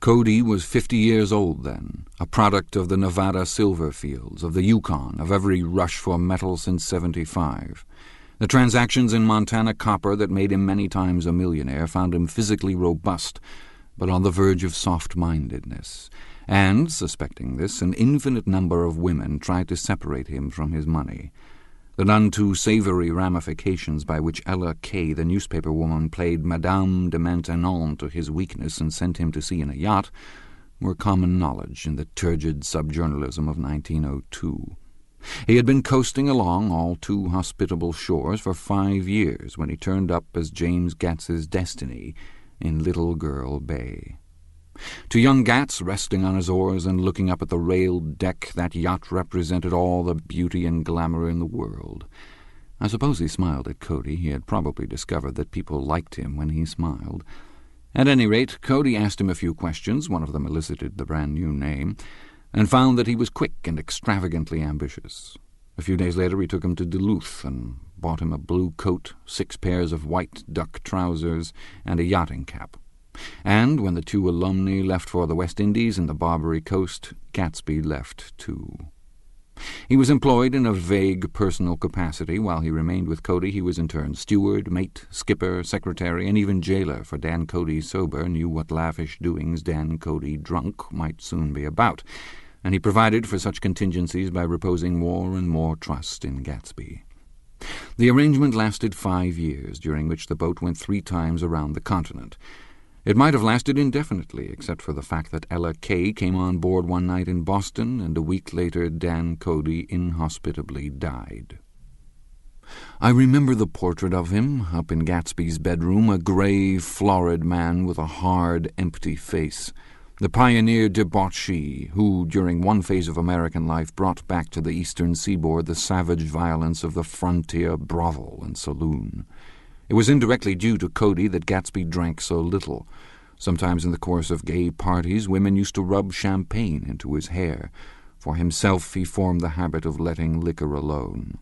Cody was fifty years old then, a product of the Nevada silver fields, of the Yukon, of every rush for metal since 75. The transactions in Montana copper that made him many times a millionaire found him physically robust, but on the verge of soft-mindedness. And, suspecting this, an infinite number of women tried to separate him from his money. The none too savoury ramifications by which Ella Kaye, the newspaper woman, played Madame de Maintenon to his weakness and sent him to sea in a yacht were common knowledge in the turgid subjournalism of 1902. He had been coasting along all too hospitable shores for five years when he turned up as James Gatz's destiny in Little Girl Bay. To young Gatz, resting on his oars and looking up at the railed deck, that yacht represented all the beauty and glamour in the world. I suppose he smiled at Cody. He had probably discovered that people liked him when he smiled. At any rate, Cody asked him a few questions, one of them elicited the brand new name, and found that he was quick and extravagantly ambitious. A few days later he took him to Duluth and bought him a blue coat, six pairs of white duck trousers, and a yachting cap. And when the Tuolomee left for the West Indies and the Barbary Coast, Gatsby left too. He was employed in a vague personal capacity. While he remained with Cody, he was in turn steward, mate, skipper, secretary, and even jailer, for Dan Cody sober knew what lavish doings Dan Cody drunk might soon be about, and he provided for such contingencies by reposing more and more trust in Gatsby. The arrangement lasted five years, during which the boat went three times around the continent. It might have lasted indefinitely, except for the fact that Ella Kaye came on board one night in Boston, and a week later Dan Cody inhospitably died. I remember the portrait of him up in Gatsby's bedroom, a grey, florid man with a hard, empty face, the pioneer debauchee who, during one phase of American life, brought back to the eastern seaboard the savage violence of the frontier brothel and saloon. It was indirectly due to Cody that Gatsby drank so little. Sometimes in the course of gay parties, women used to rub champagne into his hair. For himself, he formed the habit of letting liquor alone.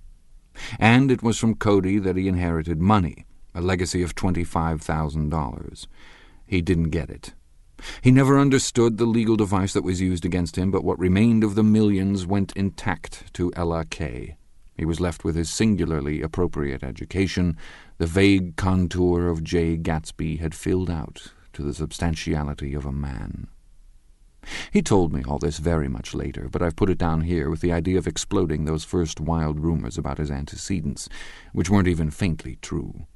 And it was from Cody that he inherited money, a legacy of $25,000. He didn't get it. He never understood the legal device that was used against him, but what remained of the millions went intact to Ella Kaye. He was left with his singularly appropriate education. The vague contour of J. Gatsby had filled out to the substantiality of a man. He told me all this very much later, but I've put it down here with the idea of exploding those first wild rumors about his antecedents, which weren't even faintly true.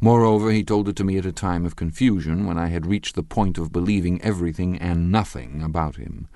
Moreover, he told it to me at a time of confusion when I had reached the point of believing everything and nothing about him.